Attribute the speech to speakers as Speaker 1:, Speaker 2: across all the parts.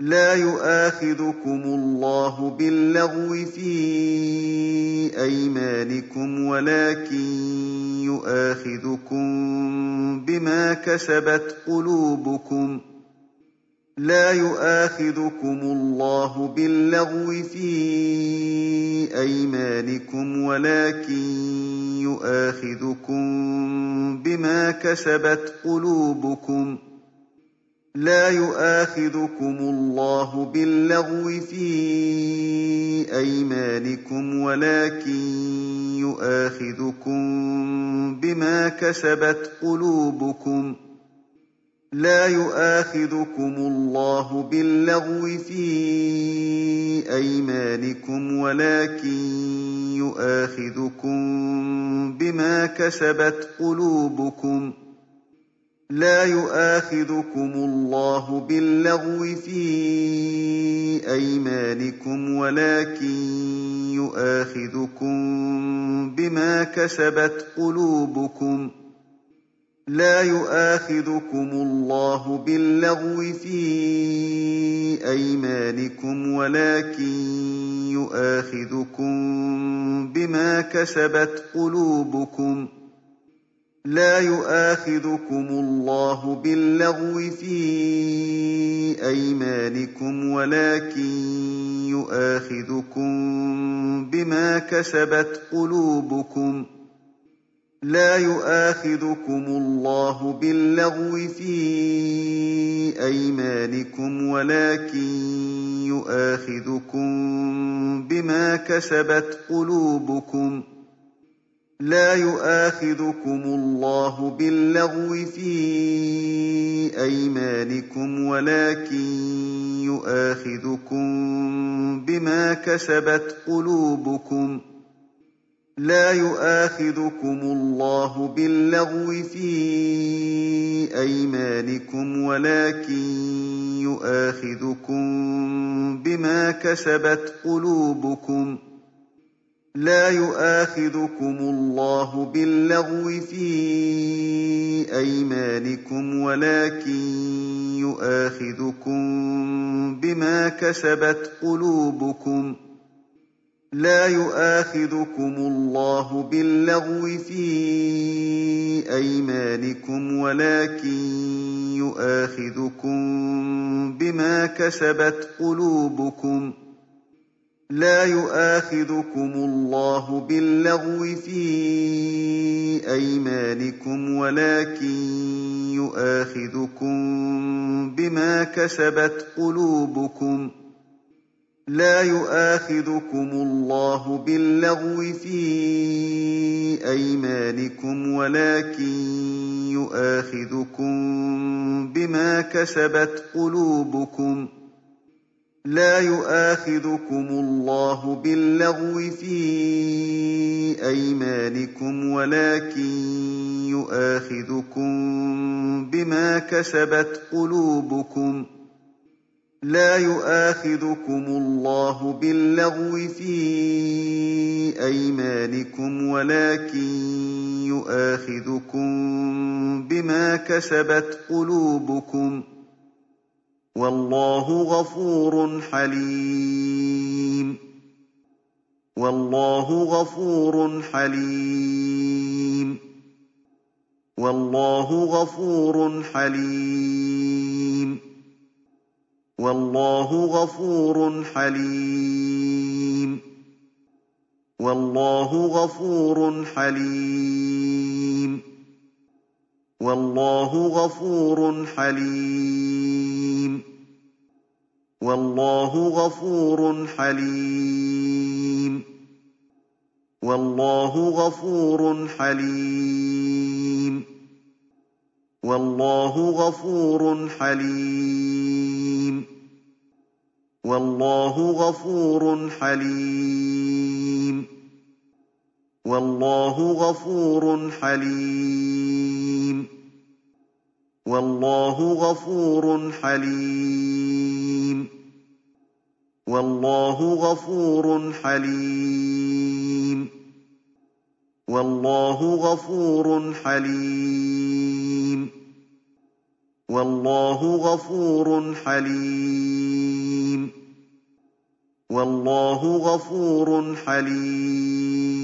Speaker 1: لَّا يُؤَاخِذُكُمُ اللَّهُ بِاللَّغْوِ فِي أَيْمَانِكُمْ وَلَٰكِن يُؤَاخِذُكُم بِمَا كَسَبَتْ قُلُوبُكُمْ ۗ. لا يؤاخذكم الله باللغو في أيمانكم ولكن يؤاخذكم بما كسبت قلوبكم. لا يؤاخذكم الله باللغو في أيمانكم ولكن يؤاخذكم بما كسبت قلوبكم. لا يؤاخذكم الله باللغو في أيمانكم ولكن يؤاخذكم بما كسبت قلوبكم. لا يؤاخذكم الله باللغو في أيمانكم ولكن يؤاخذكم بما كسبت قلوبكم. لا يؤاخذكم الله باللغو في أيمانكم ولكن يؤاخذكم بما كسبت قلوبكم. لا يؤاخذكم الله باللغو في أيمانكم ولكن يؤاخذكم بما كسبت قلوبكم. لا يؤاخذكم الله باللغو في أيمانكم ولكن يؤاخذكم بما كسبت قلوبكم. لا يؤاخذكم الله باللغو في أيمانكم ولكن يؤاخذكم بما كسبت قلوبكم ۖ. لا يؤاخذكم الله باللغو في أيمانكم ولكن يؤاخذكم بما كسبت قلوبكم. لا يؤاخذكم الله باللغو في أيمانكم ولكن يؤاخذكم بما كسبت قلوبكم. لا يؤاخذكم الله باللغو في أيمانكم ولكن يؤاخذكم بما كسبت قلوبكم. لا يؤاخذكم الله باللغو في أيمانكم ولكن يؤاخذكم بما كسبت قلوبكم ۖ. لا يؤاخذكم الله باللغو في أيمانكم ولكن يؤاخذكم بما كسبت قلوبكم. لا يؤاخذكم الله باللغو في أيمانكم ولكن يؤاخذكم بما كسبت قلوبكم. لا يؤاخذكم الله باللغو في أيمانكم ولكن يؤاخذكم بما كسبت قلوبكم. والله غفور حليم. والله غفور حليم. والله غفور حليم. والله غفور حليم. والله غفور حليم. والله غفور حليم. والله غفور حليم. والله غفور حليم. والله غفور حليم. والله غفور حليم. والله غفور حليم. والله غفور حليم. والله غفور حليم. والله غفور حليم. والله غفور حليم. وَاللَّهُ غَفُورٌ حَلِيمٌ.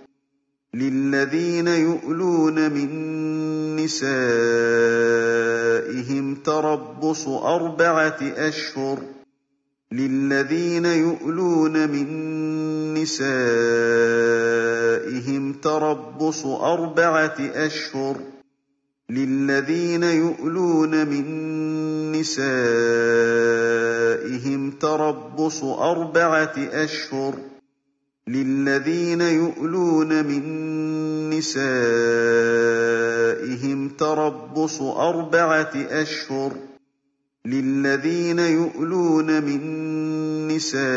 Speaker 1: لِّلَّذِينَ يُؤْلُونَ مِن نِّسَائِهِمْ تَرَبُّصُ أَرْبَعَةِ أَشْهُرٍ ۖ لِّلَّذِينَ يُؤْلُونَ مِن نِّسَائِهِمْ تَرَبُّصُ أَرْبَعَةِ أَشْهُرٍ ۖ لِّلَّذِينَ يُؤْلُونَ مِن نِّسَائِهِمْ تَرَبُّصُ أَرْبَعَةِ أَشْهُرٍ ۖ لِّلَّذِينَ يُؤْلُونَ مِن نِّسَائِهِمْ تَرَبُّصُ أَرْبَعَةِ أَشْهُرٍ ۖ. لِّلَّذِينَ يُؤْلُونَ مِن نِّسَائِهِمْ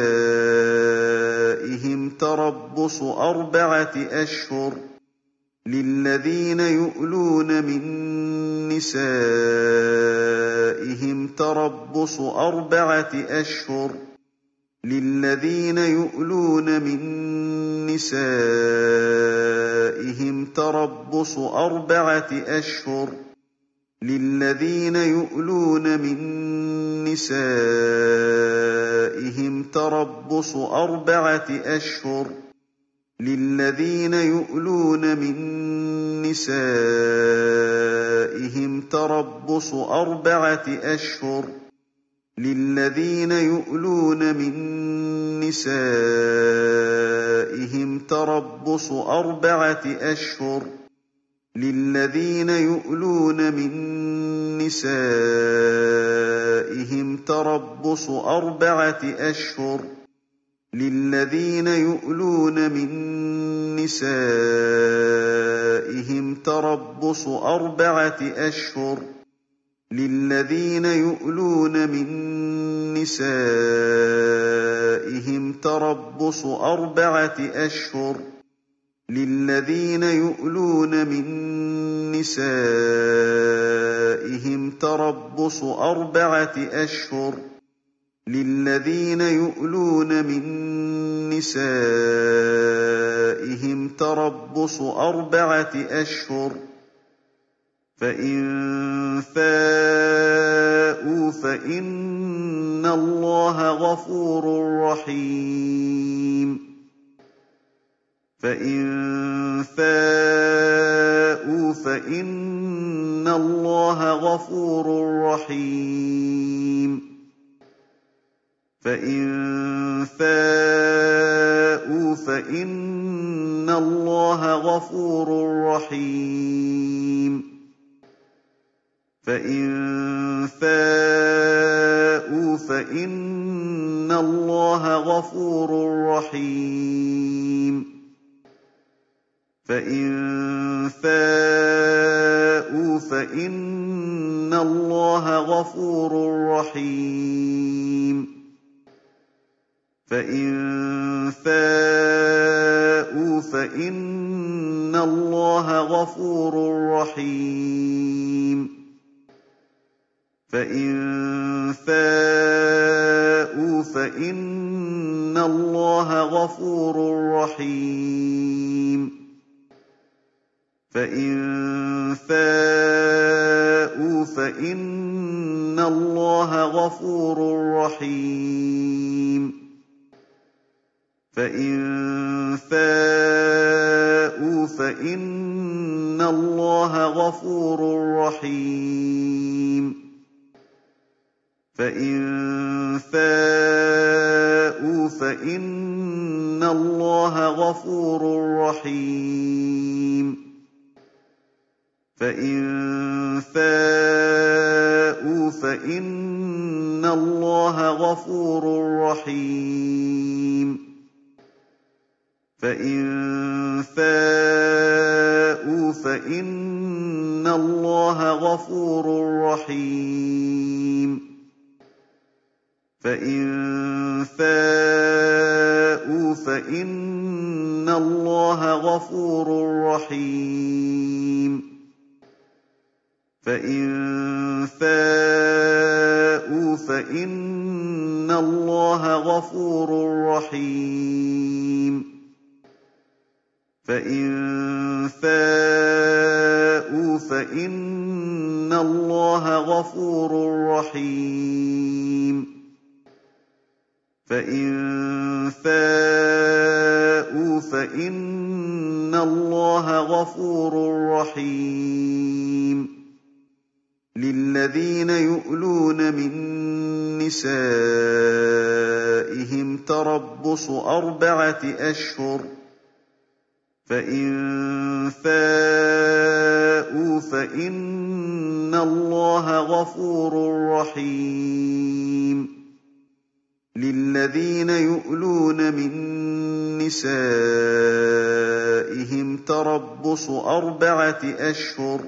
Speaker 1: تَرَبُّصُ أَرْبَعَةِ أَشْهُرٍ ۖ. لِّلَّذِينَ يُؤْلُونَ مِن نِّسَائِهِمْ تَرَبُّصُ أَرْبَعَةِ أَشْهُرٍ ۖ. لِّلَّذِينَ يُؤْلُونَ مِن نِّسَائِهِمْ تَرَبُّصُ أَرْبَعَةِ أَشْهُرٍ ۖ لِّلَّذِينَ يُؤْلُونَ مِن نِّسَائِهِمْ تَرَبُّصُ أَرْبَعَةِ أَشْهُرٍ ۖ لِّلَّذِينَ يُؤْلُونَ مِن نِّسَائِهِمْ تَرَبُّصُ أَرْبَعَةِ أَشْهُرٍ ۖ لِّلَّذِينَ يُؤْلُونَ مِن نِّسَائِهِمْ تَرَبُّصُ أَرْبَعَةِ أَشْهُرٍ ۖ لِّلَّذِينَ يُؤْلُونَ مِن نِّسَائِهِمْ تَرَبُّصُ أَرْبَعَةِ أَشْهُرٍ ۖ لِّلَّذِينَ يُؤْلُونَ مِن نِّسَائِهِمْ تَرَبُّصُ أَرْبَعَةِ أَشْهُرٍ ۖ لِّلَّذِينَ يُؤْلُونَ مِن نِّسَائِهِمْ تَرَبُّصُ أَرْبَعَةِ أَشْهُرٍ ۖ لِّلَّذِينَ يُؤْلُونَ مِن نِّسَائِهِمْ تَرَبُّصُ أَرْبَعَةِ أَشْهُرٍ ۖ لِّلَّذِينَ يُؤْلُونَ مِن نِّسَائِهِمْ تَرَبُّصُ أَرْبَعَةِ أَشْهُرٍ ۖ فَإِن فَاءُوا فَإِنَّ اللَّهَ غَفُورٌ رَّحِيمٌ فَإِن فَاءُوا فَإِنَّ اللَّهَ غَفُورٌ رَّحِيمٌ فَإِن فَاءُوا فَإِنَّ اللَّهَ غَفُورٌ رَّحِيمٌ فَإِن فَاءُوا فَإِنَّ اللَّهَ غَفُورٌ رَّحِيمٌ فَإِن فَاءُوا فَإِنَّ اللَّهَ غَفُورٌ رَّحِيمٌ فَإِن فَاءُوا فَإِنَّ اللَّهَ غَفُورٌ رَّحِيمٌ فَإِن فَاءُوا فَإِنَّ اللَّهَ غَفُورٌ رَّحِيمٌ. فَإِن فَاءُوا فَإِنَّ اللَّهَ غَفُورٌ رَّحِيمٌ. فَإِن فَاءُوا فَإِنَّ اللَّهَ غَفُورٌ رَّحِيمٌ. فَإِن فَاءُوا فَإِنَّ اللَّهَ غَفُورٌ رَّحِيمٌ فَإِن فَاءُوا فَإِنَّ اللَّهَ غَفُورٌ رَّحِيمٌ فَإِن فَاءُوا فَإِنَّ اللَّهَ غَفُورٌ رَّحِيمٌ فَإِن فَاءُوا فَإِنَّ اللَّهَ غَفُورٌ رَّحِيمٌ فَإِن فَاءُوا فَإِنَّ اللَّهَ غَفُورٌ رَّحِيمٌ فَإِن فَاءُوا فَإِنَّ اللَّهَ غَفُورٌ رَّحِيمٌ فَإِن فَاءُوا فَإِنَّ اللَّهَ غَفُورٌ رَّحِيمٌ لِّلَّذِينَ يُؤْلُونَ مِن نِّسَائِهِمْ تَرَبُّصُ أَرْبَعَةِ أَشْهُرٍ ۖ فَإِن فَاءُوا فَإِنَّ اللَّهَ غَفُورٌ رَّحِيمٌ لِّلَّذِينَ يُؤْلُونَ مِن نِّسَائِهِمْ تَرَبُّصُ أَرْبَعَةِ أَشْهُرٍ ۖ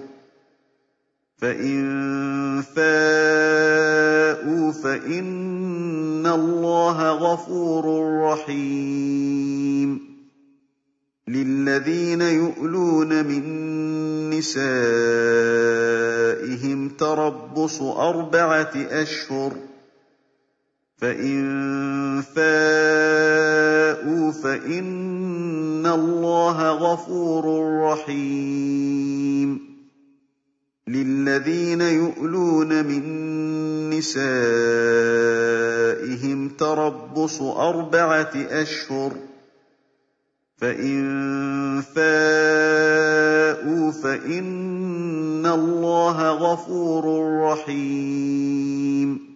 Speaker 1: فَإِن فَاءُوا فَإِنَّ اللَّهَ غَفُورٌ رَّحِيمٌ لِّلَّذِينَ يُؤْلُونَ مِن نِّسَائِهِمْ تَرَبُّصُ أَرْبَعَةِ أَشْهُرٍ ۖ فَإِن فَاءُوا فَإِنَّ اللَّهَ غَفُورٌ رَّحِيمٌ لِّلَّذِينَ يُؤْلُونَ مِن نِّسَائِهِمْ تَرَبُّصُ أَرْبَعَةِ أَشْهُرٍ ۖ فَإِن فَاءُوا فَإِنَّ اللَّهَ غَفُورٌ رَّحِيمٌ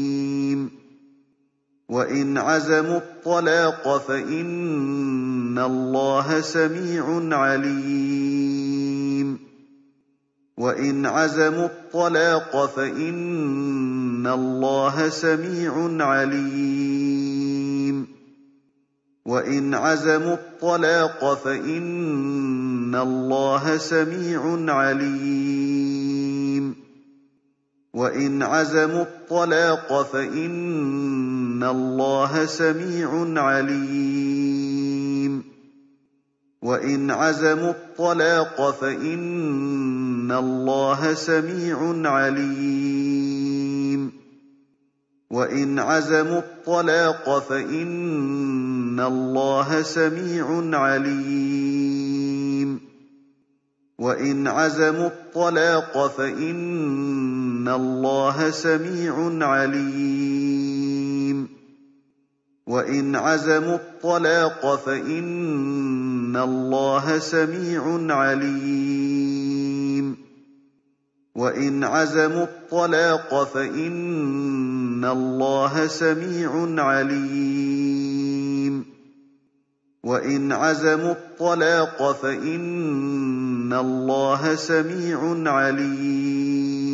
Speaker 1: وَإِنْ عَزَمُوا الطَّلَاقَ فَإِنَّ اللَّهَ سَمِيعٌ عَلِيمٌ. وَإِنْ عَزَمُوا الطَّلَاقَ فَإِنَّ اللَّهَ سَمِيعٌ عَلِيمٌ. وَإِنْ عَزَمُوا الطَّلَاقَ فَإِنَّ اللَّهَ سَمِيعٌ عَلِيمٌ. وَإِنْ عَزَمُوا الطَّلَاقَ فَإِنَّ اللَّهَ سَمِيعٌ عَلِيمٌ وَإِنْ عَزَمُوا الطَّلَاقَ فَإِنَّ اللَّهَ سَمِيعٌ عَلِيمٌ وَإِنْ عَزَمُوا الطَّلَاقَ فَإِنَّ اللَّهَ سَمِيعٌ عَلِيمٌ وَإِنْ عَزَمُوا الطَّلَاقَ فَإِنَّ اللَّهَ سَمِيعٌ عَلِيمٌ وَإِنْ عَزَمُوا الطَّلَاقَ فَإِنَّ اللَّهَ سَمِيعٌ عَلِيمٌ. وَإِنْ عَزَمُوا الطَّلَاقَ فَإِنَّ اللَّهَ سَمِيعٌ عَلِيمٌ. وَإِنْ عَزَمُوا الطَّلَاقَ فَإِنَّ اللَّهَ سَمِيعٌ عَلِيمٌ.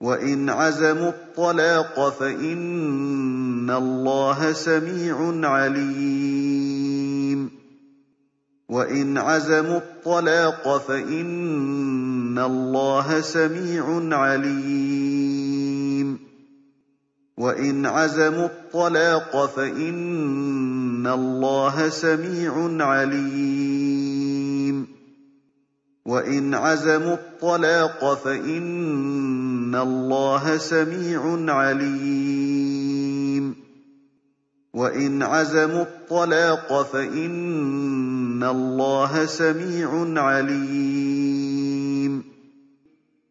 Speaker 1: وَإِنْ عَزَمُوا الطَّلَاقَ فَإِنَّ اللَّهَ سَمِيعٌ عَلِيمٌ وَإِنْ عَزَمُوا الطَّلَاقَ فَإِنَّ اللَّهَ سَمِيعٌ عَلِيمٌ وَإِنْ عَزَمُوا الطَّلَاقَ فَإِنَّ اللَّهَ سَمِيعٌ عَلِيمٌ وَإِنْ عَزَمُوا الطَّلَاقَ فَإِنَّ اللَّهَ سَمِيعٌ عَلِيمٌ وَإِنْ عَزَمُوا الطَّلَاقَ فَإِنَّ اللَّهَ سَمِيعٌ عَلِيمٌ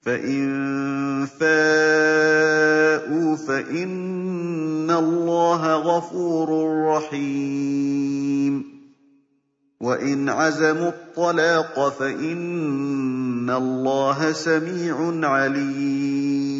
Speaker 1: فَإِن فَاءُوا فَإِنَّ اللَّهَ غَفُورٌ رَّحِيمٌ وَإِنْ عَزَمُوا الطَّلَاقَ فَإِنَّ اللَّهَ سَمِيعٌ عَلِيمٌ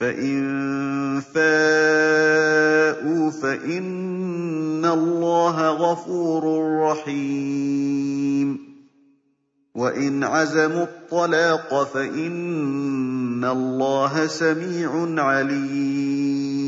Speaker 1: فَإِن فَاءُوا فَإِنَّ اللَّهَ غَفُورٌ رَّحِيمٌ وَإِنْ عَزَمُوا الطَّلَاقَ فَإِنَّ اللَّهَ سَمِيعٌ عَلِيمٌ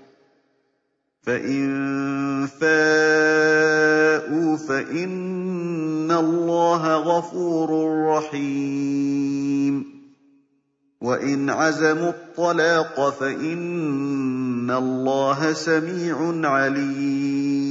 Speaker 1: فَإِن فَاءُوا فَإِنَّ اللَّهَ غَفُورٌ رَّحِيمٌ وَإِنْ عَزَمُوا الطَّلَاقَ فَإِنَّ اللَّهَ سَمِيعٌ عَلِيمٌ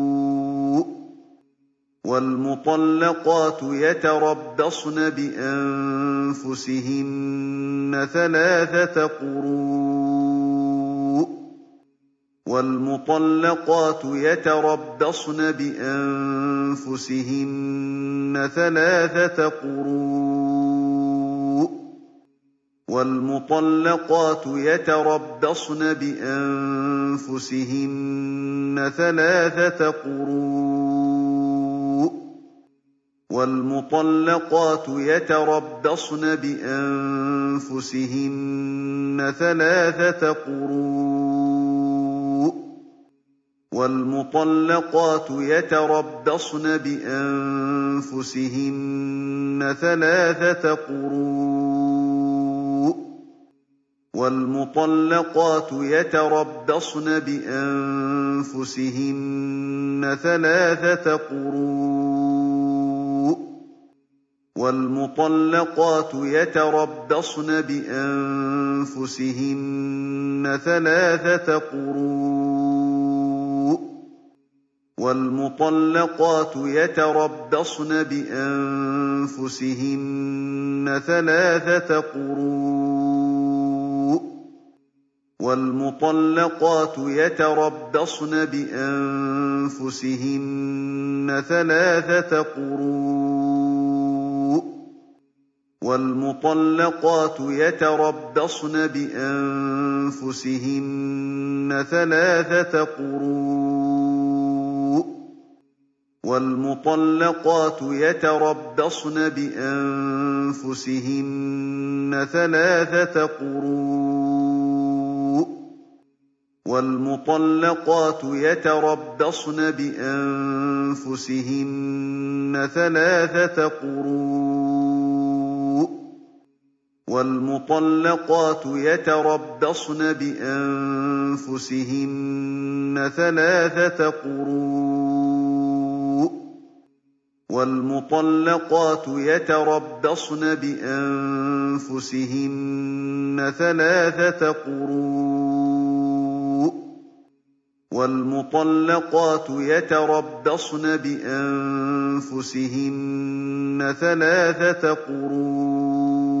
Speaker 1: وَالْمُطَلَّقَاتُ يَتَرَبَّصْنَ بِأَنفُسِهِنَّ ثَلَاثَةَ قُرُوءٍ وَالْمُطَلَّقَاتُ يَتَرَبَّصْنَ بِأَنفُسِهِنَّ ثَلَاثَةَ قُرُوءٍ وَالْمُطَلَّقَاتُ يَتَرَبَّصْنَ بِأَنفُسِهِنَّ ثَلَاثَةَ قُرُوءٍ وَالْمُطَلَّقَاتُ يَتَرَبَّصْنَ بِأَنفُسِهِنَّ ثَلَاثَةَ قُرُوءٍ وَالْمُطَلَّقَاتُ يَتَرَبَّصْنَ بِأَنفُسِهِنَّ ثَلَاثَةَ قُرُوءٍ وَالْمُطَلَّقَاتُ يَتَرَبَّصْنَ بِأَنفُسِهِنَّ ثَلَاثَةَ قُرُوءٍ وَالْمُطَلَّقَاتُ يَتَرَبَّصْنَ بِأَنفُسِهِنَّ ثَلَاثَةَ قُرُوءٍ وَالْمُطَلَّقَاتُ يَتَرَبَّصْنَ بِأَنفُسِهِنَّ ثَلَاثَةَ قُرُوءٍ وَالْمُطَلَّقَاتُ يَتَرَبَّصْنَ بِأَنفُسِهِنَّ ثَلَاثَةَ قُرُوءٍ وَالْمُطَلَّقَاتُ يَتَرَبَّصْنَ بِأَنفُسِهِنَّ ثَلَاثَةَ قُرُوءٍ. وَالْمُطَلَّقَاتُ يَتَرَبَّصْنَ بِأَنفُسِهِنَّ ثَلَاثَةَ قُرُوءٍ. وَالْمُطَلَّقَاتُ يَتَرَبَّصْنَ بِأَنفُسِهِنَّ ثَلَاثَةَ قُرُوءٍ. وَالْمُطَلَّقَاتُ يَتَرَبَّصْنَ بِأَنفُسِهِنَّ ثَلَاثَةَ قُرُوءٍ وَالْمُطَلَّقَاتُ يَتَرَبَّصْنَ بِأَنفُسِهِنَّ ثَلَاثَةَ قُرُوءٍ وَالْمُطَلَّقَاتُ يَتَرَبَّصْنَ بِأَنفُسِهِنَّ ثَلَاثَةَ قُرُوءٍ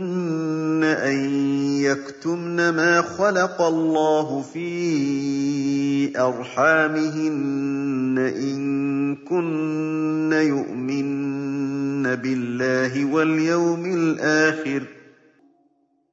Speaker 1: أَن يَكْتُمْنَ مَا خَلَقَ اللَّهُ فِي أَرْحَامِهِنَّ إِن كُنَّ يُؤْمِنَّ بِاللَّهِ وَالْيَوْمِ الْآخِرِ ۚ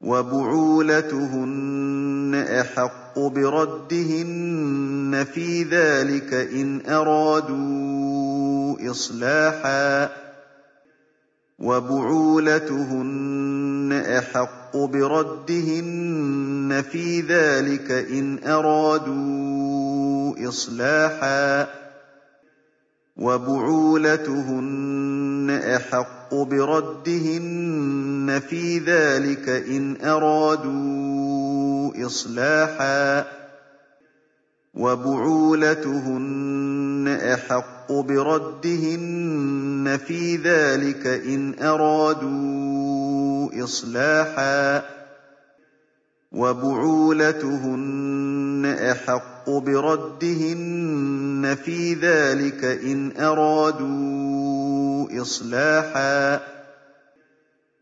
Speaker 1: وَبُعُولَتُهُنَّ أَحَقُّ بِرَدِّهِنَّ فِي ذَٰلِكَ إِنْ أَرَادُوا إِصْلَاحًا ۚ. وَبُعُولَتُهُنَّ أَحَقُّ بِرَدِّهِنَّ فِي ذَٰلِكَ إِنْ أَرَادُوا إِصْلَاحًا ۚ. وَبُعُولَتُهُنَّ أَحَقُّ بِرَدِّهِنَّ فِي ذَٰلِكَ إِنْ أَرَادُوا إِصْلَاحًا ۚ. وَبُعُولَتُهُنَّ أَحَقُّ بِرَدِّهِنَّ فِي ذَٰلِكَ إِنْ أَرَادُوا إِصْلَاحًا ۚ. وَبُعُولَتُهُنَّ أَحَقُّ بِرَدِّهِنَّ فِي ذَٰلِكَ إِنْ أَرَادُوا إِصْلَاحًا ۚ.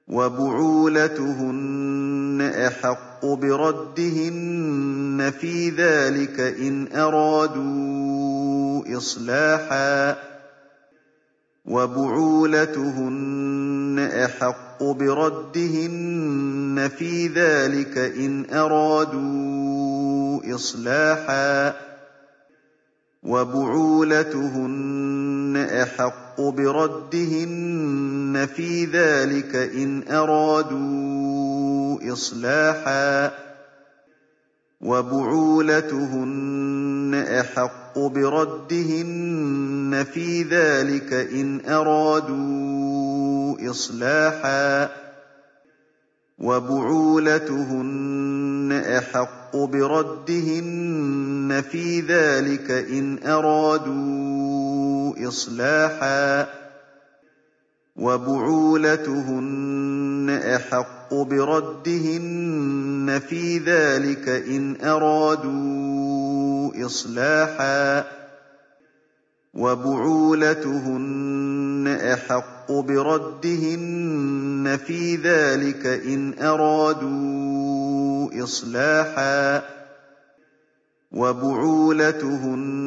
Speaker 1: وَبُعُولَتُهُنَّ أَحَقُّ بِرَدِّهِنَّ فِي ذَٰلِكَ إِنْ أَرَادُوا إِصْلَاحًا ۚ. وَبُعُولَتُهُنَّ أَحَقُّ بِرَدِّهِنَّ فِي ذَٰلِكَ إِنْ أَرَادُوا إِصْلَاحًا ۚ وَبُعُولَتُهُنَّ أَحَقُّ بِرَدِّهِنَّ فِي ذَٰلِكَ إِنْ أَرَادُوا إِصْلَاحًا ۚ وَبُعُولَتُهُنَّ أَحَقُّ بِرَدِّهِنَّ فِي ذَٰلِكَ إِنْ أَرَادُوا إِصْلَاحًا ۚ وَبُعُولَتُهُنَّ أَحَقُّ بِرَدِّهِنَّ فِي ذَٰلِكَ إِنْ أَرَادُوا إِصْلَاحًا ۚ وَبُعُولَتُهُنَّ أَحَقُّ بِرَدِّهِنَّ فِي ذَٰلِكَ إِنْ أَرَادُوا إصلاحا وبعولتهن أحق بردهن في ذلك إن أرادوا إصلاحا وبعولتهن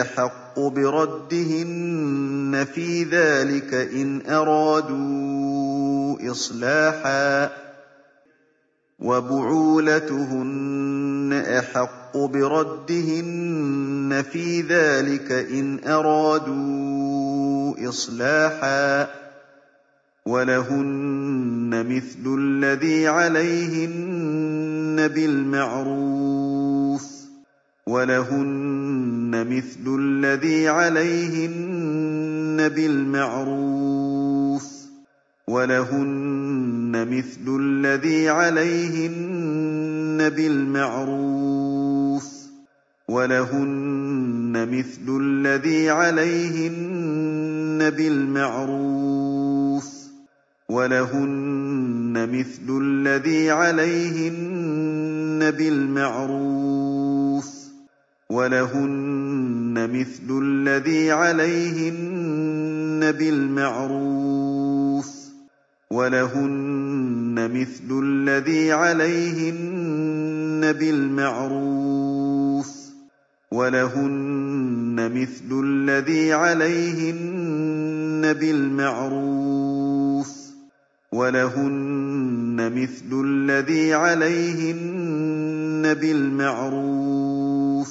Speaker 1: أحق بردهن في ذلك إن أرادوا إصلاحا وبعولتهن أحق بردهن في ذلك إن أرادوا إصلاحا ولهن مثل الذي عليهن بالمعروف ولهن مثل الذي عليهن بالمعروف ولهن مثل الذي عليهن بالمعروف ولهن مثل الذي عليهن بالمعروف ولهن مثل الذي عليهن بالمعروف ولهن مثل الذي عليهن بالمعروف ولهن مثل الذي عليهن بالمعروف ولهن مثل الذي عليهن بالمعروف ولهن مثل الذي عليهن بالمعروف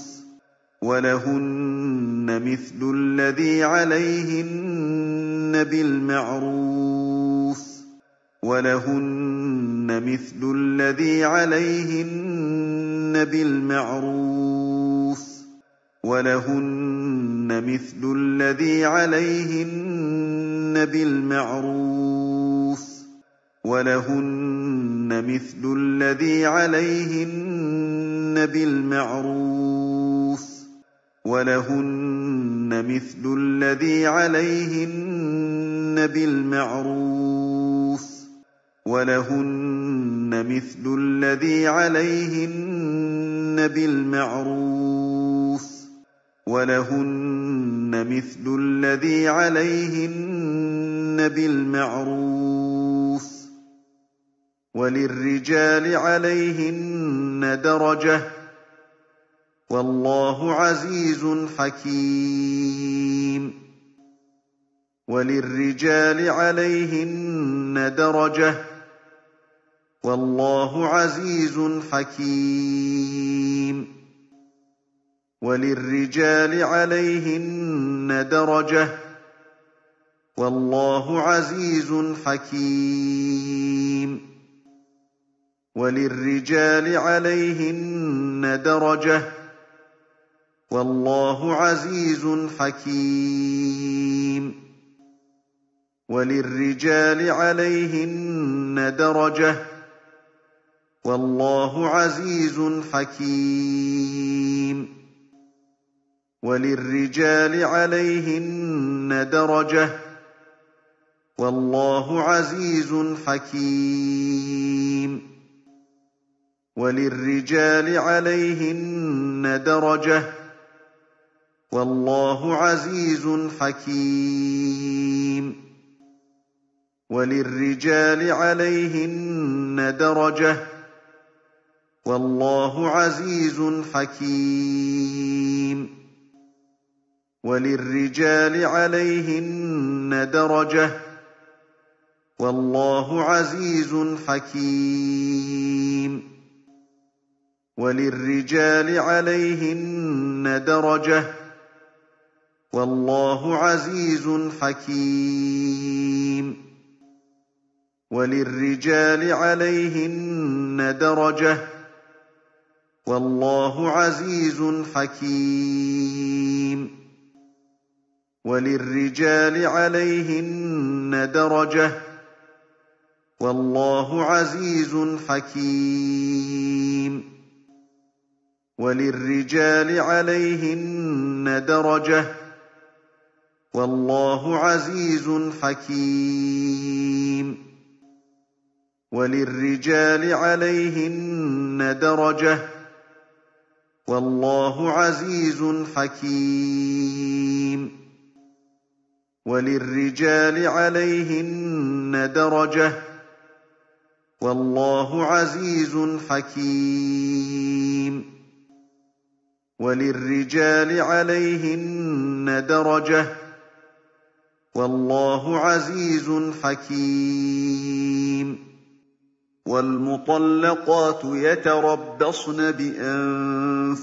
Speaker 1: ولهن مثل الذي عليهن بالمعروف ولهن مثل الذي عليهن بالمعروف ولهن مثل الذي عليهن بالمعروف ولهن مثل الذي عليهن بالمعروف ولهن مثل الذي عليهن بالمعروف ولهن مثل الذي عليهن بالمعروف ولهن مثل الذي عليهن بالمعروف وللرجال عليهن درجة والله عزيز حكيم وللرجال عليهن درجة والله عزيز حكيم وللرجال عليهن درجة والله عزيز حكيم. وللرجال عليهن درجة والله عزيز حكيم. وللرجال عليهن درجة والله عزيز حكيم. وللرجال عليهن درجة والله عزيز حكيم. وللرجال عليهن درجة والله عزيز حكيم. وللرجال عليهن درجة والله عزيز حكيم. وللرجال عليهن درجة والله عزيز حكيم. وللرجال عليهن درجة والله عزيز حكيم. وللرجال عليهن درجة والله عزيز حكيم. وللرجال عليهن درجة والله عزيز حكيم. وللرجال عليهن درجة والله عزيز حكيم. وللرجال عليهن درجة وَاللَّهُ عَزِيزٌ حَكِيمٌ. وَلِلرِّجَالِ عَلَيْهِنَّ دَرَجَةٌ ۗ وَاللَّهُ عَزِيزٌ حَكِيمٌ. وَلِلرِّجَالِ عَلَيْهِنَّ دَرَجَةٌ ۗ وَاللَّهُ عَزِيزٌ حَكِيمٌ. وَالْمُطَلَّقَاتُ يَتَرَبَّصْنَ بِأَنفُسِهِنَّ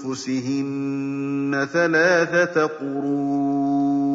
Speaker 1: ثَلَاثَةَ قُرُوءٍ ۚ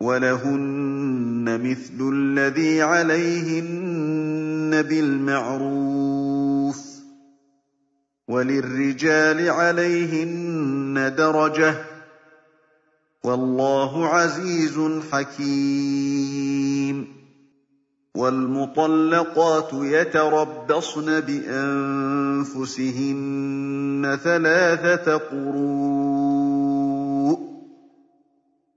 Speaker 1: وَلَهُنَّ مِثْلُ الَّذِي عَلَيْهِنَّ بِالْمَعْرُوفِ ۚ وَلِلرِّجَالِ عَلَيْهِنَّ دَرَجَةٌ ۗ وَاللَّهُ عَزِيزٌ حَكِيمٌ وَالْمُطَلَّقَاتُ يَتَرَبَّصْنَ بِأَنفُسِهِنَّ ثَلَاثَةَ قُرُوءٍ ۚ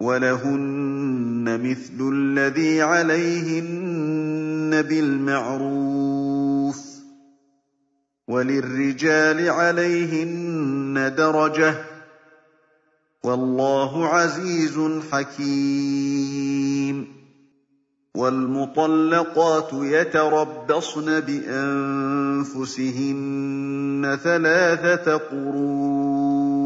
Speaker 1: وَلَهُنَّ مِثْلُ الَّذِي عَلَيْهِنَّ بِالْمَعْرُوفِ ۚ وَلِلرِّجَالِ عَلَيْهِنَّ دَرَجَةٌ ۗ وَاللَّهُ عَزِيزٌ حَكِيمٌ وَالْمُطَلَّقَاتُ يَتَرَبَّصْنَ بِأَنفُسِهِنَّ ثَلَاثَةَ قُرُوءٍ ۚ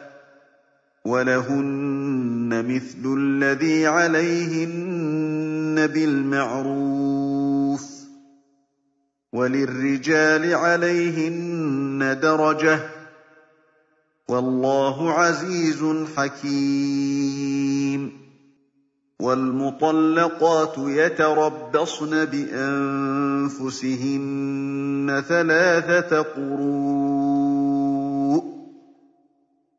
Speaker 1: وَلَهُنَّ مِثْلُ الَّذِي عَلَيْهِنَّ بِالْمَعْرُوفِ ۚ وَلِلرِّجَالِ عَلَيْهِنَّ دَرَجَةٌ ۗ وَاللَّهُ عَزِيزٌ حَكِيمٌ وَالْمُطَلَّقَاتُ يَتَرَبَّصْنَ بِأَنفُسِهِنَّ ثَلَاثَةَ قُرُوءٍ ۚ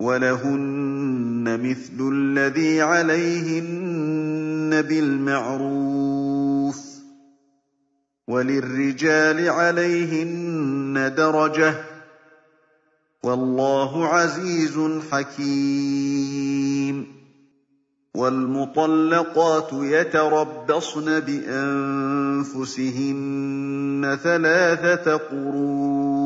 Speaker 1: وَلَهُنَّ مِثْلُ الَّذِي عَلَيْهِنَّ بِالْمَعْرُوفِ ۚ وَلِلرِّجَالِ عَلَيْهِنَّ دَرَجَةٌ ۗ وَاللَّهُ عَزِيزٌ حَكِيمٌ وَالْمُطَلَّقَاتُ يَتَرَبَّصْنَ بِأَنفُسِهِنَّ ثَلَاثَةَ قُرُوءٍ ۚ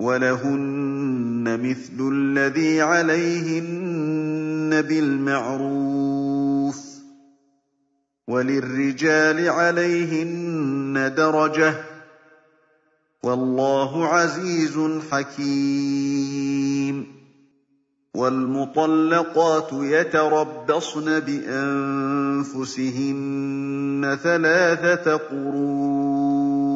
Speaker 1: وَلَهُنَّ مِثْلُ الَّذِي عَلَيْهِنَّ بِالْمَعْرُوفِ ۚ وَلِلرِّجَالِ عَلَيْهِنَّ دَرَجَةٌ ۗ وَاللَّهُ عَزِيزٌ حَكِيمٌ وَالْمُطَلَّقَاتُ يَتَرَبَّصْنَ بِأَنفُسِهِنَّ ثَلَاثَةَ قُرُوءٍ ۚ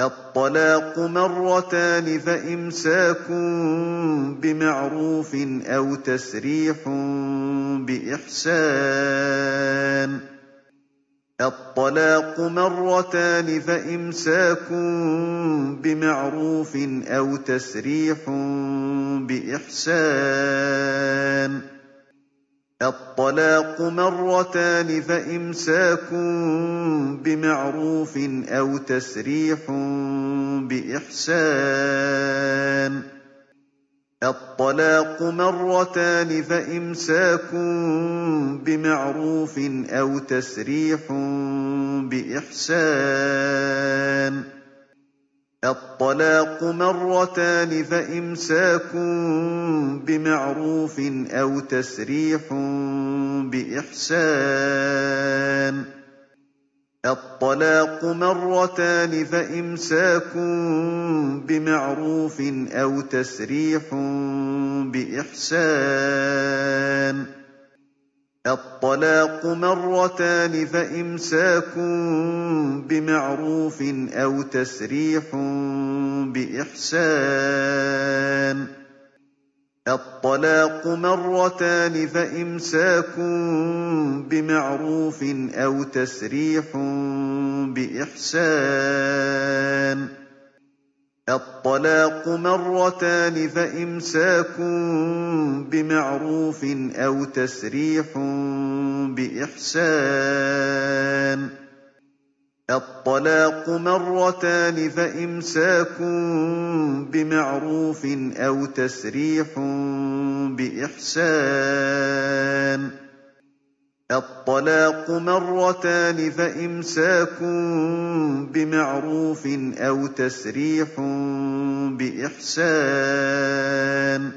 Speaker 1: الطَّلَاقُ مَرَّتَانِ ۖ فَإِمْسَاكٌ بِمَعْرُوفٍ أَوْ تَسْرِيحٌ بِإِحْسَانٍ ۗ. الطَّلَاقُ مَرَّتَانِ ۖ فَإِمْسَاكٌ بِمَعْرُوفٍ أَوْ تَسْرِيحٌ بِإِحْسَانٍ ۗ. الطَّلَاقُ مَرَّتَانِ ۖ فَإِمْسَاكٌ بِمَعْرُوفٍ أَوْ تَسْرِيحٌ بِإِحْسَانٍ ۗ. الطَّلَاقُ مَرَّتَانِ ۖ فَإِمْسَاكٌ بِمَعْرُوفٍ أَوْ تَسْرِيحٌ بِإِحْسَانٍ ۗ. الطَّلَاقُ مَرَّتَانِ ۖ فَإِمْسَاكٌ بِمَعْرُوفٍ أَوْ تَسْرِيحٌ بِإِحْسَانٍ ۗ. الطَّلَاقُ مَرَّتَانِ ۖ فَإِمْسَاكٌ بِمَعْرُوفٍ أَوْ تَسْرِيحٌ بِإِحْسَانٍ ۗ. الطَّلَاقُ مَرَّتَانِ ۖ فَإِمْسَاكٌ بِمَعْرُوفٍ أَوْ تَسْرِيحٌ بِإِحْسَانٍ ۗ. الطَّلَاقُ مَرَّتَانِ ۖ فَإِمْسَاكٌ بِمَعْرُوفٍ أَوْ تَسْرِيحٌ بِإِحْسَانٍ ۗ. الطَّلَاقُ مَرَّتَانِ ۖ فَإِمْسَاكٌ بِمَعْرُوفٍ أَوْ تَسْرِيحٌ بِإِحْسَانٍ ۗ. الطَّلَاقُ مَرَّتَانِ ۖ فَإِمْسَاكٌ بِمَعْرُوفٍ أَوْ تَسْرِيحٌ بِإِحْسَانٍ ۗ. الطَّلَاقُ مَرَّتَانِ ۖ فَإِمْسَاكٌ بِمَعْرُوفٍ أَوْ تَسْرِيحٌ بِإِحْسَانٍ ۗ.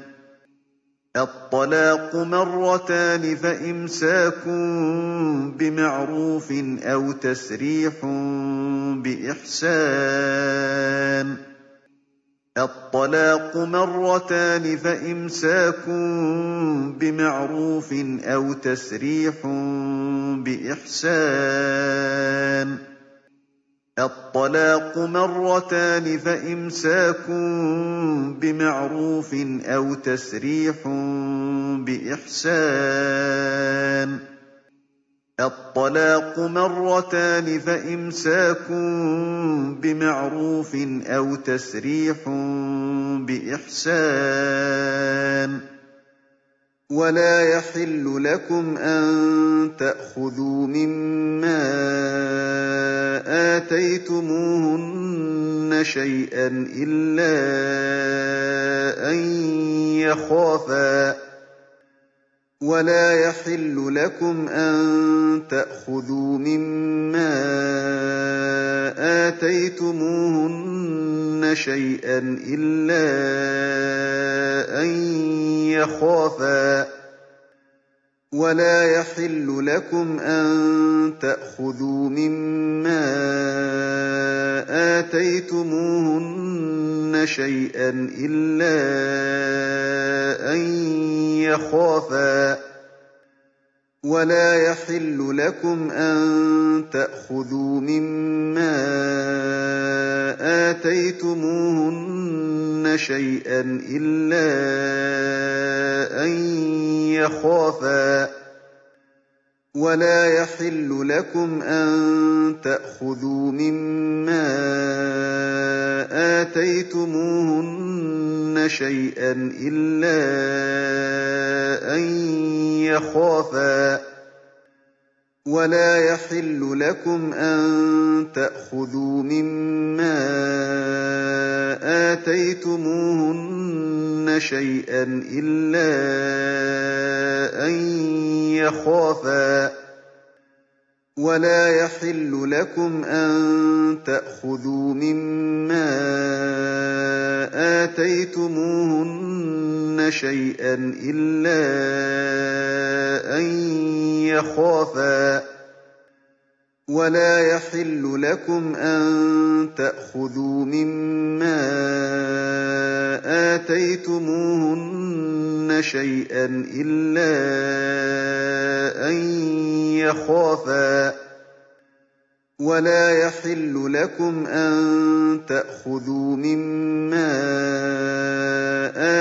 Speaker 1: الطَّلَاقُ مَرَّتَانِ ۖ فَإِمْسَاكٌ بِمَعْرُوفٍ أَوْ تَسْرِيحٌ بِإِحْسَانٍ ۗ. الطَّلَاقُ مَرَّتَانِ ۖ فَإِمْسَاكٌ بِمَعْرُوفٍ أَوْ تَسْرِيحٌ بِإِحْسَانٍ ۗ. الطَّلَاقُ مَرَّتَانِ ۖ فَإِمْسَاكٌ بِمَعْرُوفٍ أَوْ تَسْرِيحٌ بِإِحْسَانٍ ۗ. الطَّلَاقُ مَرَّتَانِ ۖ فَإِمْسَاكٌ بِمَعْرُوفٍ أَوْ تَسْرِيحٌ بِإِحْسَانٍ ۗ. وَلَا يَحِلُّ لَكُمْ أَن تَأْخُذُوا مِمَّا آتَيْتُمُوهُنَّ شَيْئًا إِلَّا أَن يَخَافَا. وَلَا يَحِلُّ لَكُمْ أَن تَأْخُذُوا مِمَّا آتَيْتُمُوهُنَّ شَيْئًا إِلَّا أَن يَخَافَا وَلَا يَحِلُّ لَكُمْ أَن تَأْخُذُوا مِمَّا آتَيْتُمُوهُنَّ شَيْئًا إِلَّا أَن يَخَافَا وَلَا يَحِلُّ لَكُمْ أَن تَأْخُذُوا مِمَّا آتَيْتُمُوهُنَّ شَيْئًا إِلَّا أَن يَخَافَا وَلَا يَحِلُّ لَكُمْ أَن تَأْخُذُوا مِمَّا آتَيْتُمُوهُنَّ شَيْئًا إِلَّا أَن يَخَافَا وَلَا يَحِلُّ لَكُمْ أَن تَأْخُذُوا مِمَّا آتَيْتُمُوهُنَّ شَيْئًا إِلَّا أَن يَخَافَا وَلَا يَحِلُّ لَكُمْ أَن تَأْخُذُوا مِمَّا آتَيْتُمُوهُنَّ شَيْئًا إِلَّا أَن يَخَافَا وَلَا يَحِلُّ لَكُمْ أَن تَأْخُذُوا مِمَّا آتَيْتُمُوهُنَّ شَيْئًا إِلَّا أَن يَخَافَا وَلَا يَحِلُّ لَكُمْ أَن تَأْخُذُوا مِمَّا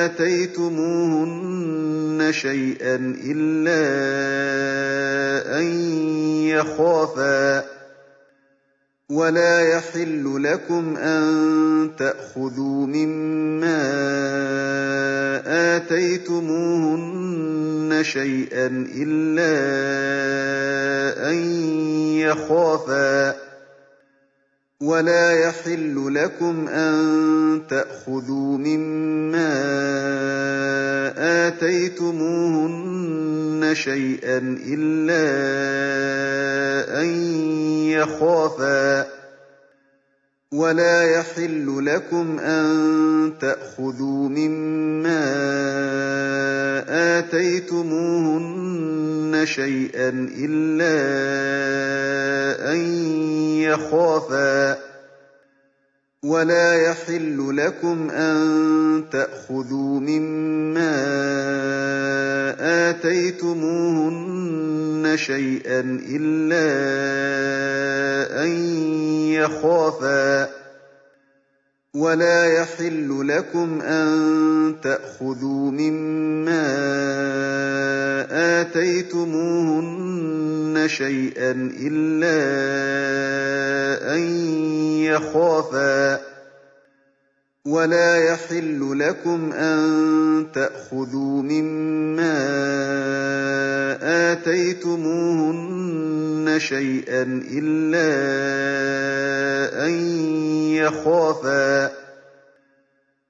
Speaker 1: آتَيْتُمُوهُنَّ شَيْئًا إِلَّا أَن يَخَافَا وَلَا يَحِلُّ لَكُمْ أَن تَأْخُذُوا مِمَّا آتَيْتُمُوهُنَّ شَيْئًا إِلَّا أَن يَخَافَا وَلَا يَحِلُّ لَكُمْ أَن تَأْخُذُوا مِمَّا آتَيْتُمُوهُنَّ شَيْئًا إِلَّا أَن يَخَافَا وَلَا يَحِلُّ لَكُمْ أَن تَأْخُذُوا مِمَّا آتَيْتُمُوهُنَّ شَيْئًا إِلَّا أَن يَخَافَا وَلَا يَحِلُّ لَكُمْ أَن تَأْخُذُوا مِمَّا آتَيْتُمُوهُنَّ شَيْئًا إِلَّا أَن يَخَافَا وَلَا يَحِلُّ لَكُمْ أَن تَأْخُذُوا مِمَّا آتَيْتُمُوهُنَّ شَيْئًا إِلَّا أَن يَخَافَا وَلَا يَحِلُّ لَكُمْ أَن تَأْخُذُوا مِمَّا آتَيْتُمُوهُنَّ شَيْئًا إِلَّا أَن يَخَافَا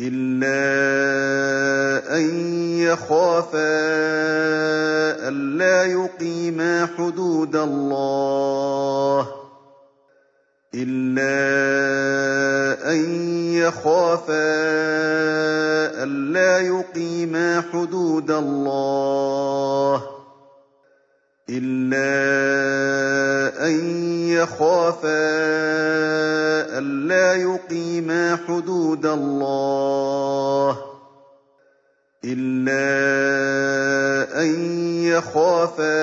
Speaker 1: إِلَّا أَن يَخَافَا أَلَّا يُقِيمَا حُدُودَ اللَّهِ إِلَّا أَن يَخَافَا أَلَّا يُقِيمَا حُدُودَ اللَّهِ. إِلَّا أَن يَخَافَا أَلَّا يُقِيمَا حُدُودَ اللَّهِ إِلَّا أَن يَخَافَا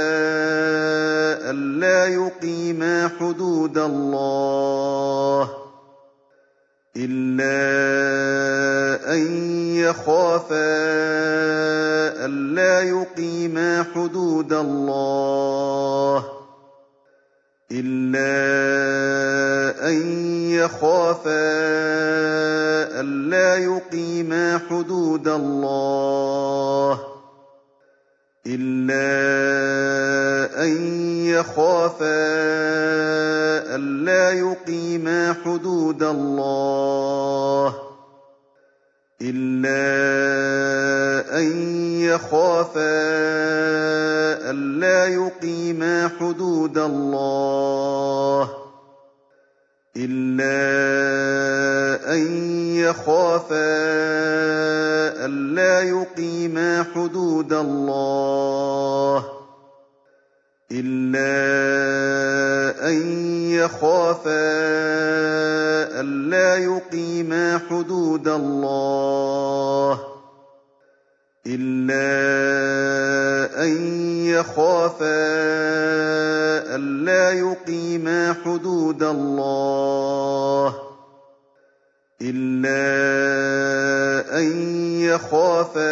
Speaker 1: أَلَّا يُقِيمَا حُدُودَ اللَّهِ. إِلَّا أَن يَخَافَا أَلَّا يُقِيمَا حُدُودَ اللَّهِ إِلَّا أَن يَخَافَا أَلَّا يُقِيمَا حُدُودَ اللَّهِ. إِلَّا أَن يَخَافَا أَلَّا يُقِيمَا حُدُودَ اللَّهِ إِلَّا أَن يَخَافَا أَلَّا يُقِيمَا حُدُودَ اللَّهِ. إِلَّا أَن يَخَافَا أَلَّا يُقِيمَا حُدُودَ اللَّهِ إِلَّا أَن يَخَافَا أَلَّا يُقِيمَا حُدُودَ اللَّهِ. إِلَّا أَن يَخَافَا أَلَّا يُقِيمَا حُدُودَ اللَّهِ إِلَّا أَن يَخَافَا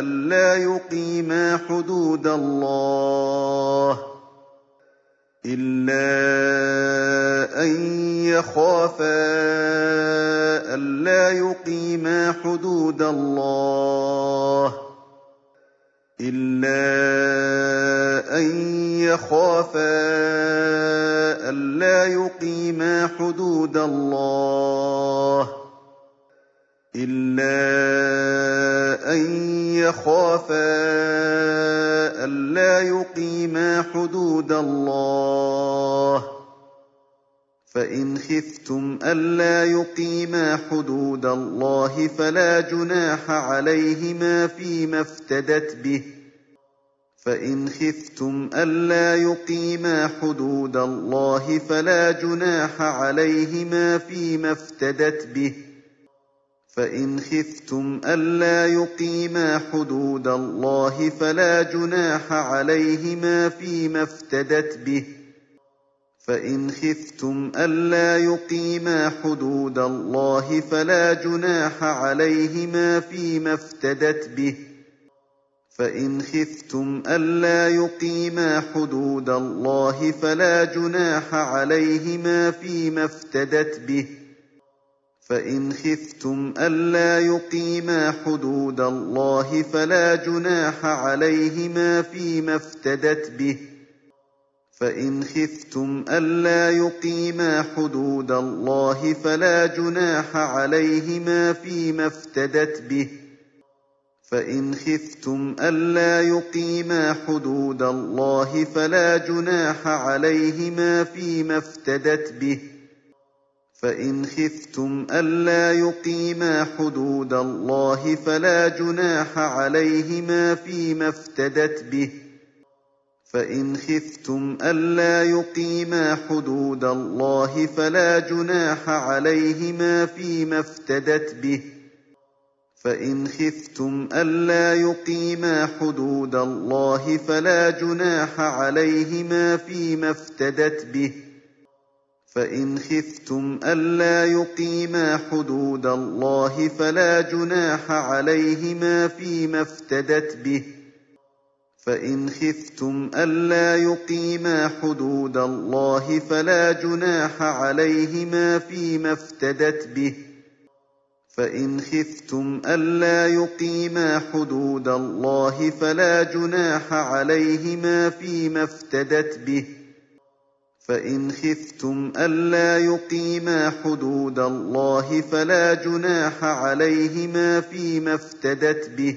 Speaker 1: أَلَّا يُقِيمَا حُدُودَ اللَّهِ إِلَّا أَن يَخَافَا أَلَّا يُقِيمَا حُدُودَ اللَّهِ إِلَّا أَن يَخَافَا أَلَّا يُقِيمَا حُدُودَ اللَّهِ إِلَّا أَن يَخَافَا أَلَّا يُقِيمَا حُدُودَ اللَّهِ فَإِنْ خِفْتُمْ أَلَّا يُقِيمَا حُدُودَ اللَّهِ فَلَا جُنَاحَ عَلَيْهِمَا فِيمَا افْتَدَتْ بِهِ. فَإِنْ خِفْتُمْ أَلَّا يُقِيمَا حُدُودَ اللَّهِ فَلَا جُنَاحَ عَلَيْهِمَا فِيمَا افْتَدَتْ بِهِ. فَإِنْ خِفْتُمْ أَلَّا يُقِيمَا حُدُودَ اللَّهِ فَلَا جُنَاحَ عَلَيْهِمَا فِيمَا افْتَدَتْ بِهِ. فَإِنْ خِفْتُمْ أَلَّا يُقِيمَا حُدُودَ اللَّهِ فَلَا جُنَاحَ عَلَيْهِمَا فِيمَا افْتَدَتْ بِهِ. فَإِنْ خِفْتُمْ أَلَّا يُقِيمَا حُدُودَ اللَّهِ فَلَا جُنَاحَ عَلَيْهِمَا فِيمَا افْتَدَتْ بِهِ. فَإِنْ خِفْتُمْ أَلَّا يُقِيمَا حُدُودَ اللَّهِ فَلَا جُنَاحَ عَلَيْهِمَا فِيمَا افْتَدَتْ بِهِ. فَإِنْ خِفْتُمْ أَلَّا يُقِيمَا حُدُودَ اللَّهِ فَلَا جُنَاحَ عَلَيْهِمَا فِيمَا افْتَدَتْ بِهِ. فَإِنْ خِفْتُمْ أَلَّا يُقِيمَا حُدُودَ اللَّهِ فَلَا جُنَاحَ عَلَيْهِمَا فِيمَا افْتَدَتْ بِهِ. فَإِنْ خِفْتُمْ أَلَّا يُقِيمَا حُدُودَ اللَّهِ فَلَا جُنَاحَ عَلَيْهِمَا فِيمَا افْتَدَتْ بِهِ. فَإِنْ خِفْتُمْ أَلَّا يُقِيمَا حُدُودَ اللَّهِ فَلَا جُنَاحَ عَلَيْهِمَا فِيمَا افْتَدَتْ بِهِ. فَإِنْ خِفْتُمْ أَلَّا يُقِيمَا حُدُودَ اللَّهِ فَلَا جُنَاحَ عَلَيْهِمَا فِيمَا افْتَدَتْ بِهِ. فَإِنْ خِفْتُمْ أَلَّا يُقِيمَا حُدُودَ اللَّهِ فَلَا جُنَاحَ عَلَيْهِمَا فِيمَا افْتَدَتْ بِهِ. فَإِنْ خِفْتُمْ أَلَّا يُقِيمَا حُدُودَ اللَّهِ فَلَا جُنَاحَ عَلَيْهِمَا فِيمَا افْتَدَتْ بِهِ. فَإِنْ خِفْتُمْ أَلَّا يُقِيمَا حُدُودَ اللَّهِ فَلَا جُنَاحَ عَلَيْهِمَا فِيمَا افْتَدَتْ بِهِ. فَإِنْ خِفْتُمْ أَلَّا يُقِيمَا حُدُودَ اللَّهِ فَلَا جُنَاحَ عَلَيْهِمَا فِيمَا افْتَدَتْ بِهِ.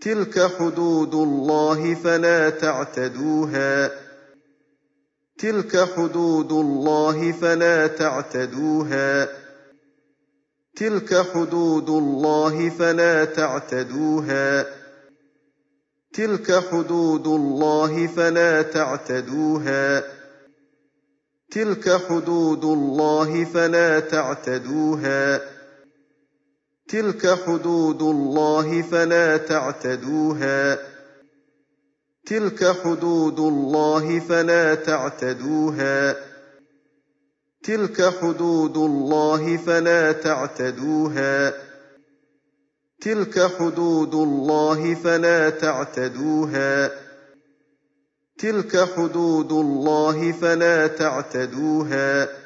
Speaker 1: تِلْكَ حُدُودُ اللَّهِ فَلَا تَعْتَدُوهَا. تِلْكَ حُدُودُ اللَّهِ فَلَا تَعْتَدُوهَا. تِلْكَ حُدُودُ اللَّهِ فَلَا تَعْتَدُوهَا. تِلْكَ حُدُودُ اللَّهِ فَلَا تَعْتَدُوهَا. تِلْكَ حُدُودُ اللَّهِ فَلَا تَعْتَدُوهَا. تِلْكَ حُدُودُ اللَّهِ فَلَا تَعْتَدُوهَا. تِلْكَ حُدُودُ اللَّهِ فَلَا تَعْتَدُوهَا. تِلْكَ حُدُودُ اللَّهِ فَلَا تَعْتَدُوهَا. تِلْكَ حُدُودُ اللَّهِ فَلَا تَعْتَدُوهَا ۚ. تِلْكَ حُدُودُ اللَّهِ فَلَا تَعْتَدُوهَا ۚ.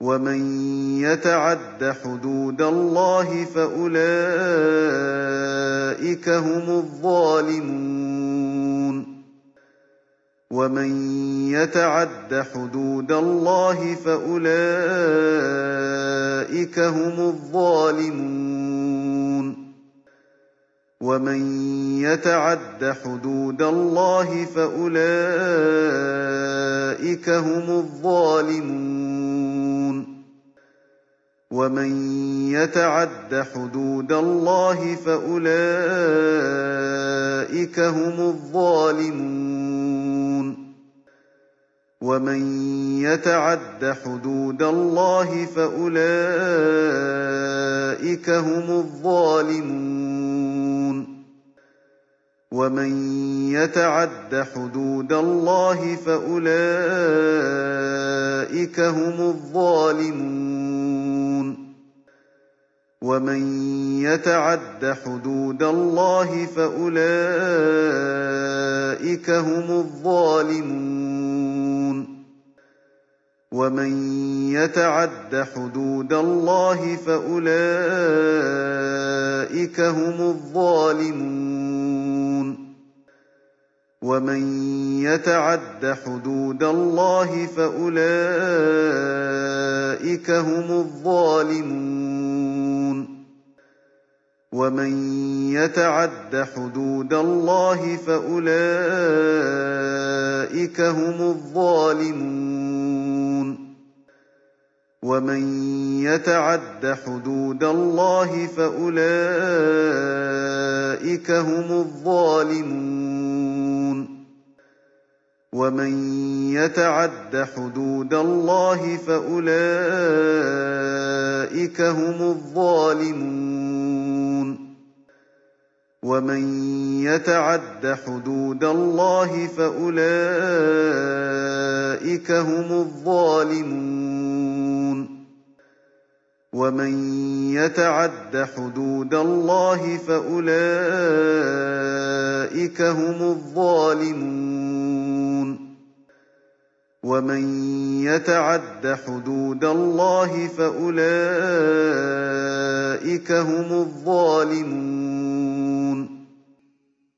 Speaker 1: وَمَن يَتَعَدَّ حُدُودَ اللَّهِ فَأُولَٰئِكَ هُمُ الظَّالِمُونَ. وَمَن يَتَعَدَّ حُدُودَ اللَّهِ فَأُولَٰئِكَ هُمُ الظَّالِمُونَ. وَمَن يَتَعَدَّ حُدُودَ اللَّهِ فَأُولَٰئِكَ هُمُ الظَّالِمُونَ. وَمَن يَتَعَدَّ حُدُودَ اللَّهِ فَأُولَٰئِكَ هُمُ الظَّالِمُونَ. وَمَن يَتَعَدَّ حُدُودَ اللَّهِ فَأُولَٰئِكَ هُمُ الظَّالِمُونَ. وَمَن يَتَعَدَّ حُدُودَ اللَّهِ فَأُولَٰئِكَ هُمُ الظَّالِمُونَ. وَمَن يَتَعَدَّ حُدُودَ اللَّهِ فَأُولَٰئِكَ هُمُ الظَّالِمُونَ. وَمَن يَتَعَدَّ حُدُودَ اللَّهِ فَأُولَٰئِكَ هُمُ الظَّالِمُونَ. وَمَن يَتَعَدَّ حُدُودَ اللَّهِ فَأُولَٰئِكَ هُمُ الظَّالِمُونَ. وَمَن يَتَعَدَّ حُدُودَ اللَّهِ فَأُولَٰئِكَ هُمُ الظَّالِمُونَ. وَمَن يَتَعَدَّ حُدُودَ اللَّهِ فَأُولَٰئِكَ هُمُ الظَّالِمُونَ. وَمَن يَتَعَدَّ حُدُودَ اللَّهِ فَأُولَٰئِكَ هُمُ الظَّالِمُونَ. وَمَن يَتَعَدَّ حُدُودَ اللَّهِ فَأُولَٰئِكَ هُمُ الظَّالِمُونَ. وَمَن يَتَعَدَّ حُدُودَ اللَّهِ فَأُولَٰئِكَ هُمُ الظَّالِمُونَ. وَمَن يَتَعَدَّ حُدُودَ اللَّهِ فَأُولَٰئِكَ هُمُ الظَّالِمُونَ.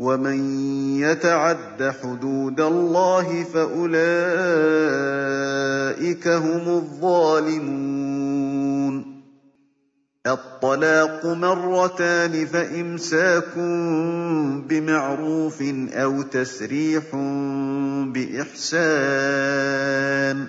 Speaker 1: وَمَن يَتَعَدَّ حُدُودَ اللَّهِ فَأُولَٰئِكَ هُمُ الظَّالِمُونَ. الطَّلَاقُ مَرَّتَانِ ۖ فَإِمْسَاكٌ بِمَعْرُوفٍ أَوْ تَسْرِيحٌ بِإِحْسَانٍ ۗ.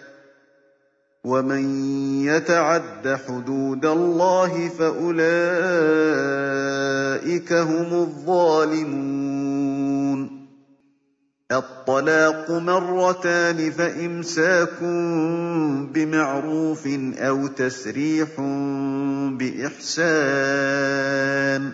Speaker 1: وَمَن يَتَعَدَّ حُدُودَ اللَّهِ فَأُولَٰئِكَ هُمُ الظَّالِمُونَ. الطَّلَاقُ مَرَّتَانِ ۖ فَإِمْسَاكٌ بِمَعْرُوفٍ أَوْ تَسْرِيحٌ بِإِحْسَانٍ ۗ.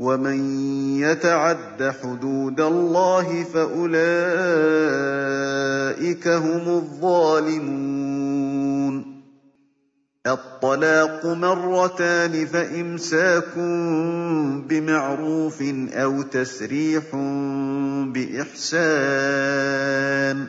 Speaker 1: وَمَن يَتَعَدَّ حُدُودَ اللَّهِ فَأُولَٰئِكَ هُمُ الظَّالِمُونَ. الطَّلَاقُ مَرَّتَانِ ۖ فَإِمْسَاكٌ بِمَعْرُوفٍ أَوْ تَسْرِيحٌ بِإِحْسَانٍ ۗ.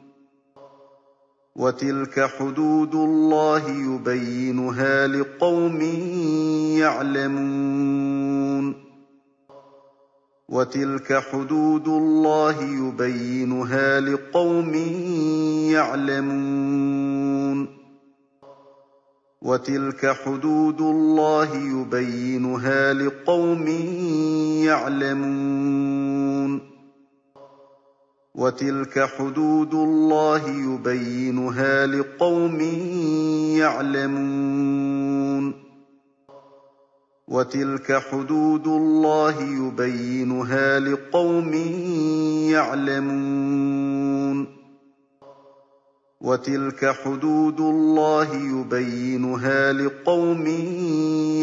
Speaker 1: وَتِلْكَ حُدُودُ اللَّهِ يُبَيِّنُهَا لِقَوْمٍ يَعْلَمُونَ. وَتِلْكَ حُدُودُ اللَّهِ يُبَيِّنُهَا لِقَوْمٍ يَعْلَمُونَ. وَتِلْكَ حُدُودُ اللَّهِ يُبَيِّنُهَا لِقَوْمٍ يَعْلَمُونَ. وَتِلْكَ حُدُودُ اللَّهِ يُبَيِّنُهَا لِقَوْمٍ يَعْلَمُونَ. وَتِلْكَ حُدُودُ اللَّهِ يُبَيِّنُهَا لِقَوْمٍ يَعْلَمُونَ. وَتِلْكَ حُدُودُ اللَّهِ يُبَيِّنُهَا لِقَوْمٍ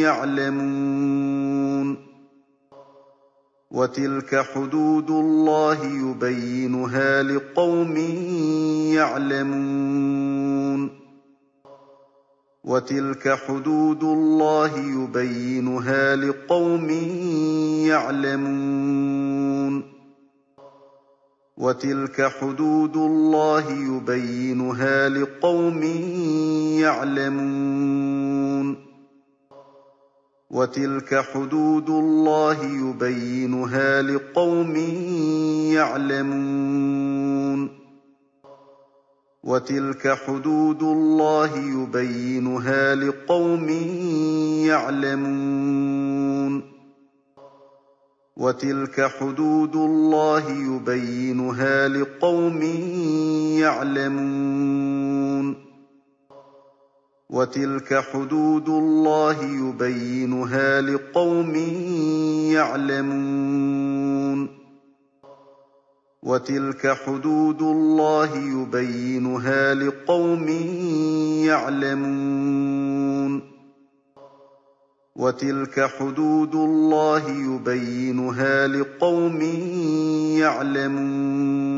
Speaker 1: يَعْلَمُونَ. وَتِلْكَ حُدُودُ اللَّهِ يُبَيِّنُهَا لِقَوْمٍ يَعْلَمُونَ. وَتِلْكَ حُدُودُ اللَّهِ يُبَيِّنُهَا لِقَوْمٍ يَعْلَمُونَ. وَتِلْكَ حُدُودُ اللَّهِ يُبَيِّنُهَا لِقَوْمٍ يَعْلَمُونَ. وَتِلْكَ حُدُودُ اللَّهِ يُبَيِّنُهَا لِقَوْمٍ يَعْلَمُونَ. وَتِلْكَ حُدُودُ اللَّهِ يُبَيِّنُهَا لِقَوْمٍ يَعْلَمُونَ. وَتِلْكَ حُدُودُ اللَّهِ يُبَيِّنُهَا لِقَوْمٍ يَعْلَمُونَ. وَتِلْكَ حُدُودُ اللَّهِ يُبَيِّنُهَا لِقَوْمٍ يَعْلَمُونَ. وَتِلْكَ حُدُودُ اللَّهِ يُبَيِّنُهَا لِقَوْمٍ يَعْلَمُونَ. وَتِلْكَ حُدُودُ اللَّهِ يُبَيِّنُهَا لِقَوْمٍ يَعْلَمُونَ.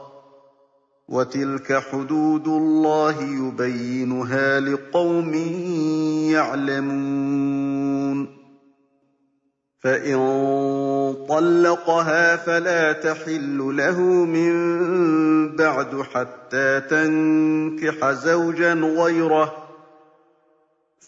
Speaker 1: وَتِلْكَ حُدُودُ اللَّهِ يُبَيِّنُهَا لِقَوْمٍ يَعْلَمُونَ. فَإِن طَلَّقَهَا فَلَا تَحِلُّ لَهُ مِن بَعْدُ حَتَّىٰ تَنكِحَ زَوْجًا غَيْرَهُ ۗ.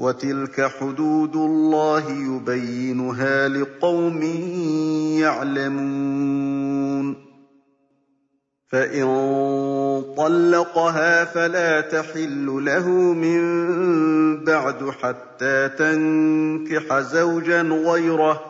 Speaker 1: وَتِلْكَ حُدُودُ اللَّهِ يُبَيِّنُهَا لِقَوْمٍ يَعْلَمُونَ. فَإِن طَلَّقَهَا فَلَا تَحِلُّ لَهُ مِن بَعْدُ حَتَّىٰ تَنكِحَ زَوْجًا غَيْرَهُ ۗ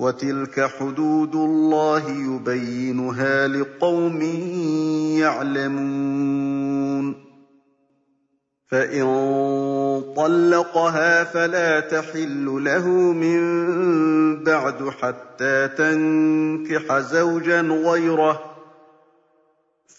Speaker 1: وَتِلْكَ حُدُودُ اللَّهِ يُبَيِّنُهَا لِقَوْمٍ يَعْلَمُونَ. فَإِن طَلَّقَهَا فَلَا تَحِلُّ لَهُ مِن بَعْدُ حَتَّىٰ تَنكِحَ زَوْجًا غَيْرَهُ ۗ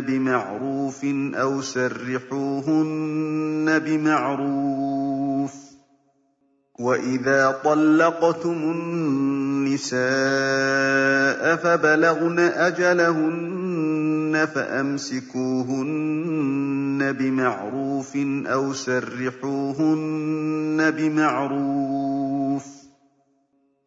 Speaker 1: بِمَعْرُوفٍ أَوْ سَرِّحُوهُنَّ بِمَعْرُوفٍ ۚ وَإِذَا طَلَّقْتُمُ النِّسَاءَ فَبَلَغْنَ أَجَلَهُنَّ فَأَمْسِكُوهُنَّ بمعروف أو سرحوهن بمعروف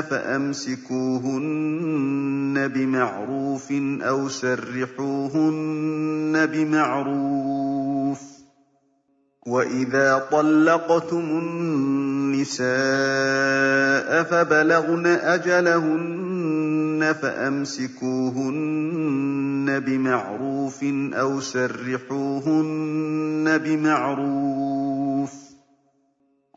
Speaker 1: فأمسكوهن بمعروف أو سرحوهن بمعروف وإذا طلقتم النساء فبلغن أجلهن فأمسكوهن بمعروف أو سرحوهن بمعروف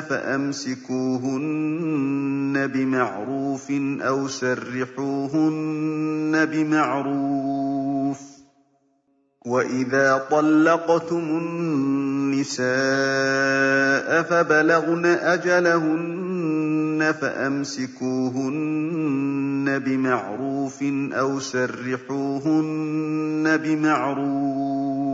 Speaker 1: فأمسكوهن بمعروف أو سرحوهن بمعروف وإذا طلقتم النساء فبلغن أجلهن فأمسكوهن بمعروف أو سرحوهن بمعروف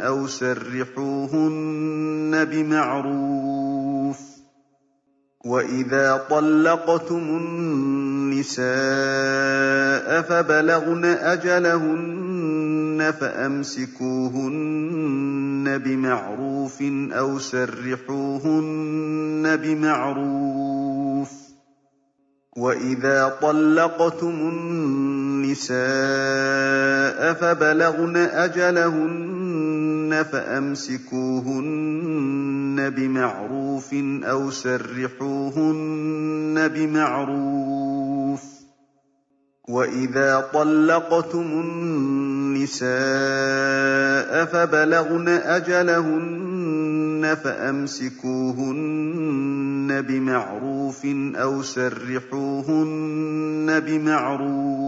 Speaker 1: أو سرحوهن بمعروف وإذا طلقتم النساء فبلغن أجلهن فأمسكوهن بمعروف أو سرحوهن بمعروف وإذا طلقتم النساء فبلغن أجلهن فأمسكوهن بمعروف أو سرحوهن بمعروف وإذا طلقتم النساء فبلغن أجلهن فأمسكوهن بمعروف أو سرحوهن بمعروف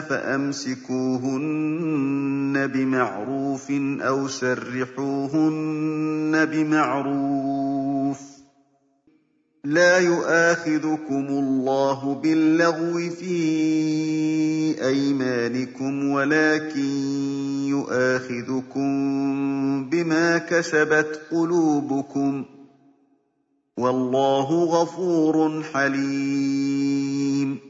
Speaker 1: فأمسكوهن بمعروف أو سرحوهن بمعروف لا يؤاخذكم الله باللغو في أيمانكم ولكن يؤاخذكم بما كسبت قلوبكم والله غفور حليم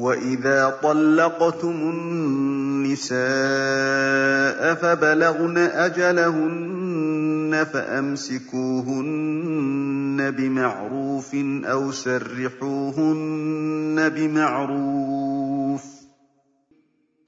Speaker 1: وَإِذَا طَلَّقْتُمُ النِّسَاءَ فَبَلَغْنَ أَجَلَهُنَّ فَأَمْسِكُوهُنَّ بِمَعْرُوفٍ أَوْ سَرِّحُوهُنَّ بِمَعْرُوفٍ ۚ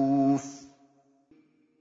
Speaker 1: ۚ.